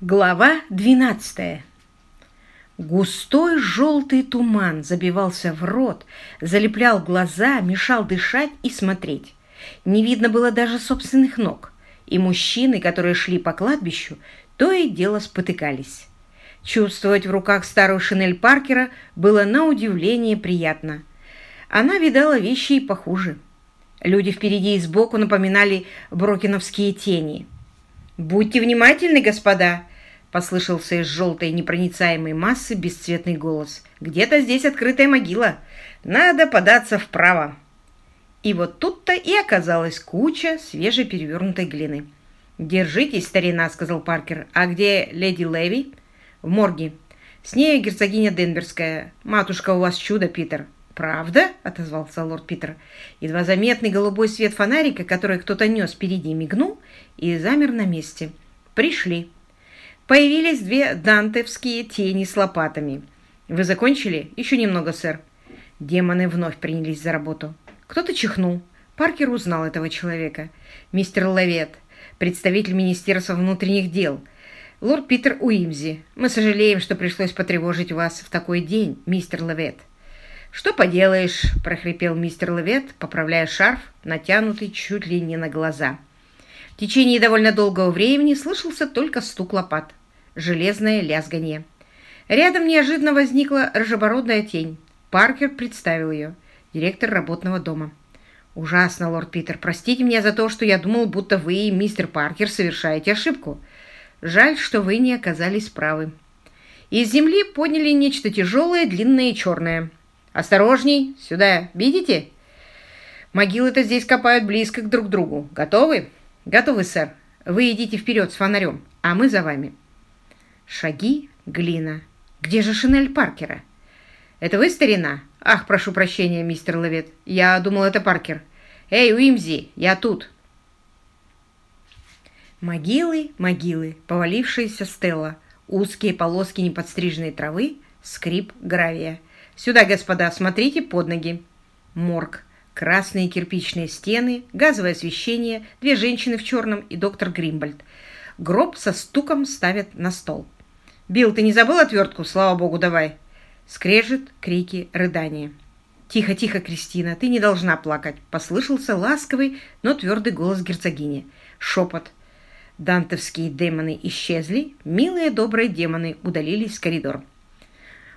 Глава 12 Густой желтый туман забивался в рот, залеплял глаза, мешал дышать и смотреть. Не видно было даже собственных ног, и мужчины, которые шли по кладбищу, то и дело спотыкались. Чувствовать в руках старую шинель Паркера было на удивление приятно. Она видала вещи и похуже. Люди впереди и сбоку напоминали брокеновские тени. «Будьте внимательны, господа!» Послышался из желтой непроницаемой массы бесцветный голос. «Где-то здесь открытая могила. Надо податься вправо». И вот тут-то и оказалась куча свежеперевернутой глины. «Держитесь, старина», — сказал Паркер. «А где леди Леви?» «В морге. С ней герцогиня Денверская. Матушка, у вас чудо, Питер». «Правда?» — отозвался лорд Питер. Едва заметный голубой свет фонарика, который кто-то нес впереди, мигнул и замер на месте. «Пришли». Появились две дантевские тени с лопатами. «Вы закончили? Еще немного, сэр». Демоны вновь принялись за работу. Кто-то чихнул. Паркер узнал этого человека. «Мистер Лавет, представитель Министерства внутренних дел. Лорд Питер Уимзи, мы сожалеем, что пришлось потревожить вас в такой день, мистер Лавет». «Что поделаешь?» – прохрипел мистер Лавет, поправляя шарф, натянутый чуть ли не на глаза. В течение довольно долгого времени слышался только стук лопат, железное лязганье. Рядом неожиданно возникла рыжебородная тень. Паркер представил ее, директор работного дома. «Ужасно, лорд Питер. Простите меня за то, что я думал, будто вы и мистер Паркер совершаете ошибку. Жаль, что вы не оказались правы». Из земли подняли нечто тяжелое, длинное и черное. «Осторожней! Сюда! Видите?» Могилы-то здесь копают близко к друг другу. Готовы?» «Готовы, сэр. Вы идите вперед с фонарем, а мы за вами». Шаги, глина. Где же шинель Паркера? «Это вы, старина?» «Ах, прошу прощения, мистер Левет. Я думал, это Паркер. Эй, Уимзи, я тут!» Могилы, могилы, повалившаяся стела, узкие полоски неподстриженной травы, скрип гравия. «Сюда, господа, смотрите под ноги!» Морг. Красные кирпичные стены, газовое освещение, две женщины в черном и доктор Гримбольд. Гроб со стуком ставят на стол. «Билл, ты не забыл отвертку? Слава богу, давай!» Скрежет, крики, рыдания. «Тихо, тихо, Кристина, ты не должна плакать!» Послышался ласковый, но твердый голос герцогини. Шепот. Дантовские демоны исчезли, милые добрые демоны удалились в коридор.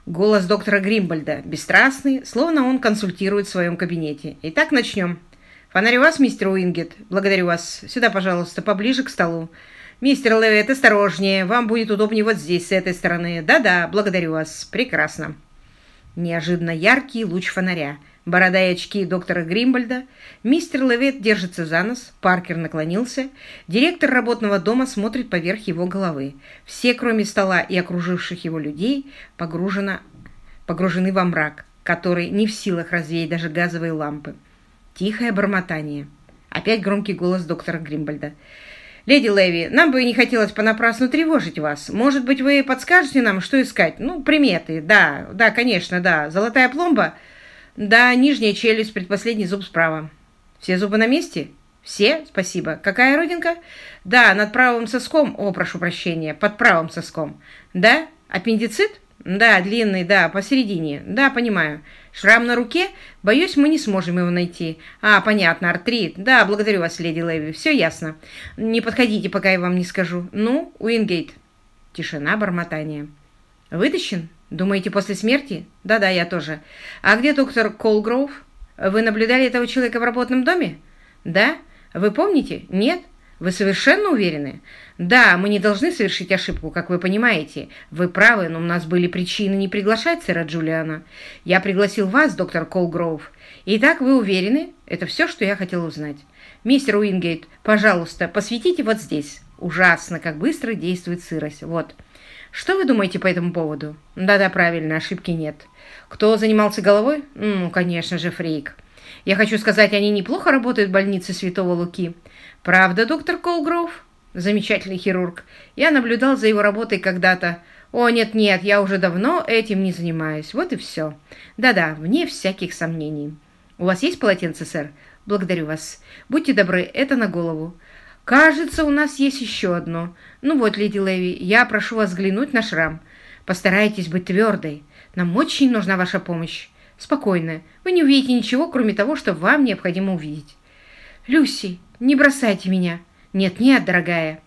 Голос доктора Гримбольда, бесстрастный, словно он консультирует в своем кабинете. Итак, начнем. Фонарь у вас, мистер Уингет? Благодарю вас. Сюда, пожалуйста, поближе к столу. Мистер Левет, осторожнее. Вам будет удобнее вот здесь, с этой стороны. Да-да, благодарю вас. Прекрасно. Неожиданно яркий луч фонаря. Борода и очки доктора Гримбольда. Мистер Левет держится за нос. Паркер наклонился. Директор работного дома смотрит поверх его головы. Все, кроме стола и окруживших его людей, погружено, погружены во мрак, который не в силах развеять даже газовые лампы. Тихое бормотание. Опять громкий голос доктора Гримбольда. «Леди Леви, нам бы не хотелось понапрасну тревожить вас. Может быть, вы подскажете нам, что искать? Ну, приметы. Да, да, конечно, да. Золотая пломба?» Да, нижняя челюсть, предпоследний зуб справа. Все зубы на месте? Все? Спасибо. Какая родинка? Да, над правым соском. О, прошу прощения, под правым соском. Да? Аппендицит? Да, длинный, да, посередине. Да, понимаю. Шрам на руке? Боюсь, мы не сможем его найти. А, понятно, артрит. Да, благодарю вас, леди Леви. Все ясно. Не подходите, пока я вам не скажу. Ну, Уингейт. Тишина, бормотание. Вытащен? Думаете, после смерти? Да-да, я тоже. А где доктор Колгроув? Вы наблюдали этого человека в работном доме? Да? Вы помните? Нет? Вы совершенно уверены? Да, мы не должны совершить ошибку, как вы понимаете. Вы правы, но у нас были причины не приглашать сэра Джулиана. Я пригласил вас, доктор Колгроув. Итак, вы уверены? Это все, что я хотел узнать. Мистер Уингейт, пожалуйста, посветите вот здесь. Ужасно, как быстро действует сырость. Вот. Что вы думаете по этому поводу? Да-да, правильно, ошибки нет. Кто занимался головой? Ну, конечно же, Фрейк. Я хочу сказать, они неплохо работают в больнице Святого Луки. Правда, доктор Колгров? Замечательный хирург. Я наблюдал за его работой когда-то. О, нет-нет, я уже давно этим не занимаюсь. Вот и все. Да-да, вне всяких сомнений. У вас есть полотенце, сэр? Благодарю вас. Будьте добры, это на голову. Кажется, у нас есть еще одно. Ну вот, леди Леви, я прошу вас взглянуть на шрам. Постарайтесь быть твердой. Нам очень нужна ваша помощь. Спокойно. Вы не увидите ничего, кроме того, что вам необходимо увидеть. Люси, не бросайте меня. Нет-нет, дорогая.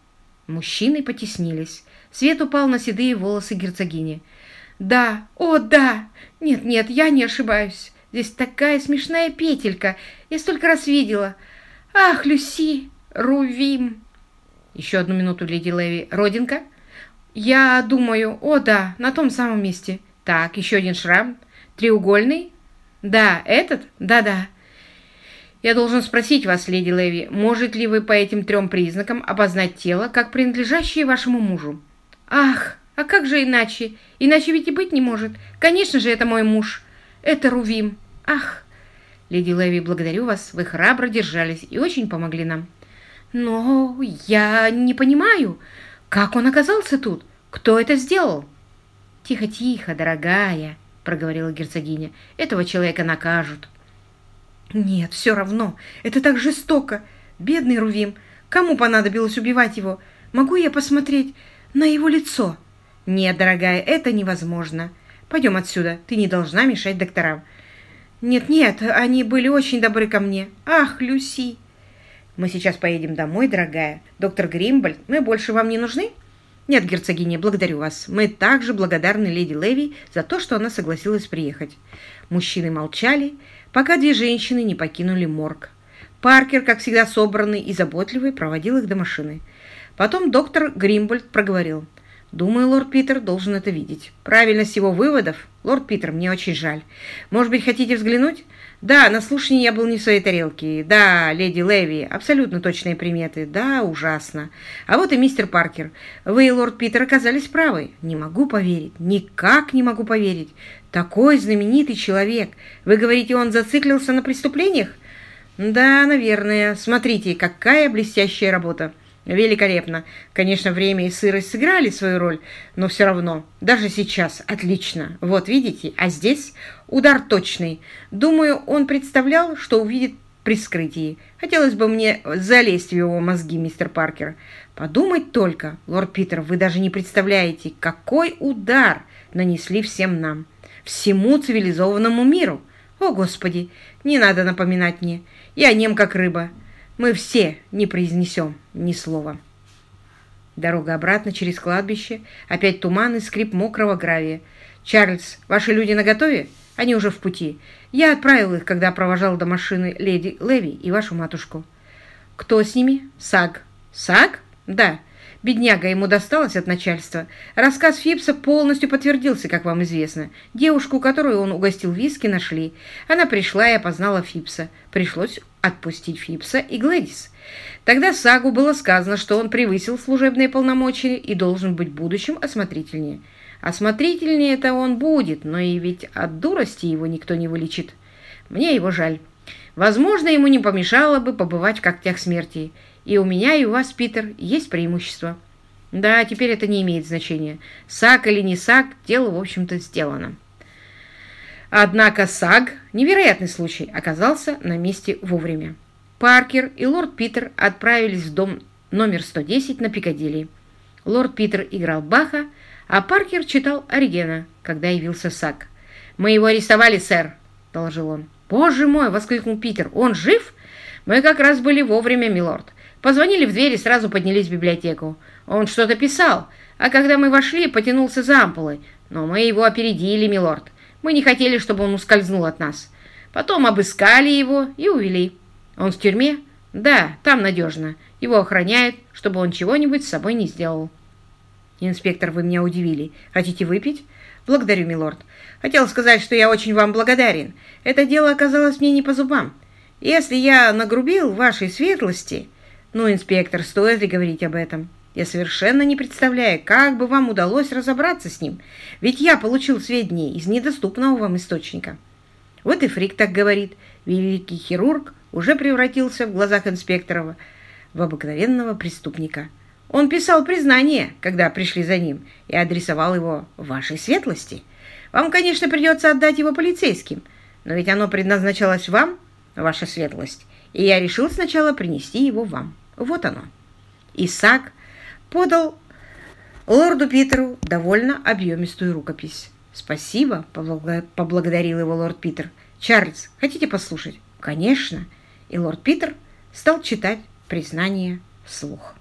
Мужчины потеснились. Свет упал на седые волосы герцогини. «Да, о, да! Нет-нет, я не ошибаюсь. Здесь такая смешная петелька. Я столько раз видела. Ах, Люси, Рувим!» Еще одну минуту, леди Леви. «Родинка?» «Я думаю, о, да, на том самом месте. Так, еще один шрам. Треугольный?» «Да, этот? Да-да». «Я должен спросить вас, леди Леви, может ли вы по этим трем признакам обознать тело, как принадлежащее вашему мужу?» «Ах, а как же иначе? Иначе ведь и быть не может. Конечно же, это мой муж. Это Рувим. Ах!» «Леди Леви, благодарю вас. Вы храбро держались и очень помогли нам». «Но я не понимаю, как он оказался тут? Кто это сделал?» «Тихо-тихо, дорогая», — проговорила герцогиня. «Этого человека накажут». «Нет, все равно. Это так жестоко. Бедный Рувим. Кому понадобилось убивать его? Могу я посмотреть на его лицо. Нет, дорогая, это невозможно. Пойдем отсюда, ты не должна мешать докторам. Нет-нет, они были очень добры ко мне. Ах, Люси! Мы сейчас поедем домой, дорогая. Доктор Гримбольд, мы больше вам не нужны? Нет, герцогиня, благодарю вас. Мы также благодарны леди Леви за то, что она согласилась приехать. Мужчины молчали, пока две женщины не покинули морг. Паркер, как всегда собранный и заботливый, проводил их до машины. Потом доктор Гримбольд проговорил. «Думаю, лорд Питер должен это видеть. Правильность его выводов? Лорд Питер, мне очень жаль. Может быть, хотите взглянуть?» «Да, на слушании я был не в своей тарелке. Да, леди Леви, абсолютно точные приметы. Да, ужасно. А вот и мистер Паркер. Вы и лорд Питер оказались правы. Не могу поверить. Никак не могу поверить. Такой знаменитый человек. Вы говорите, он зациклился на преступлениях?» «Да, наверное. Смотрите, какая блестящая работа. Великолепно. Конечно, время и сырость сыграли свою роль, но все равно, даже сейчас, отлично. Вот, видите, а здесь удар точный. Думаю, он представлял, что увидит при скрытии. Хотелось бы мне залезть в его мозги, мистер Паркер. Подумать только, лорд Питер, вы даже не представляете, какой удар нанесли всем нам, всему цивилизованному миру. О, Господи, не надо напоминать мне. Я нем, как рыба мы все не произнесем ни слова. Дорога обратно через кладбище, опять туман и скрип мокрого гравия. «Чарльз, ваши люди наготове? Они уже в пути. Я отправил их, когда провожал до машины леди Леви и вашу матушку». «Кто с ними?» «Саг». «Саг?» «Да. Бедняга, ему досталось от начальства. Рассказ Фипса полностью подтвердился, как вам известно. Девушку, которую он угостил виски, нашли. Она пришла и опознала Фипса. Пришлось отпустить Фипса и Глэдис. Тогда Сагу было сказано, что он превысил служебные полномочия и должен быть в будущем осмотрительнее. Осмотрительнее это он будет, но и ведь от дурости его никто не вылечит. Мне его жаль. Возможно, ему не помешало бы побывать в когтях смерти. И у меня, и у вас, Питер, есть преимущество. Да, теперь это не имеет значения. Саг или не саг, дело, в общем-то, сделано. Однако Саг, невероятный случай, оказался на месте вовремя. Паркер и лорд Питер отправились в дом номер 110 на Пикадилли. Лорд Питер играл Баха, а Паркер читал Оригена, когда явился Саг. «Мы его арестовали, сэр», — доложил он. «Боже мой!» — воскликнул Питер. «Он жив?» «Мы как раз были вовремя, милорд. Позвонили в дверь и сразу поднялись в библиотеку. Он что-то писал, а когда мы вошли, потянулся за ампулой. Но мы его опередили, милорд. Мы не хотели, чтобы он ускользнул от нас. Потом обыскали его и увели. Он в тюрьме? Да, там надежно. Его охраняют, чтобы он чего-нибудь с собой не сделал. Инспектор, вы меня удивили. Хотите выпить? Благодарю, милорд. Хотел сказать, что я очень вам благодарен. Это дело оказалось мне не по зубам. Если я нагрубил вашей светлости... «Ну, инспектор, стоит ли говорить об этом? Я совершенно не представляю, как бы вам удалось разобраться с ним, ведь я получил сведения из недоступного вам источника». Вот и Фрик так говорит. Великий хирург уже превратился в глазах инспектора в обыкновенного преступника. Он писал признание, когда пришли за ним, и адресовал его вашей светлости. Вам, конечно, придется отдать его полицейским, но ведь оно предназначалось вам, ваша светлость, и я решил сначала принести его вам. Вот оно. Исаак подал лорду Питеру довольно объемистую рукопись. «Спасибо», — поблагодарил его лорд Питер. «Чарльз, хотите послушать?» «Конечно». И лорд Питер стал читать признание вслух.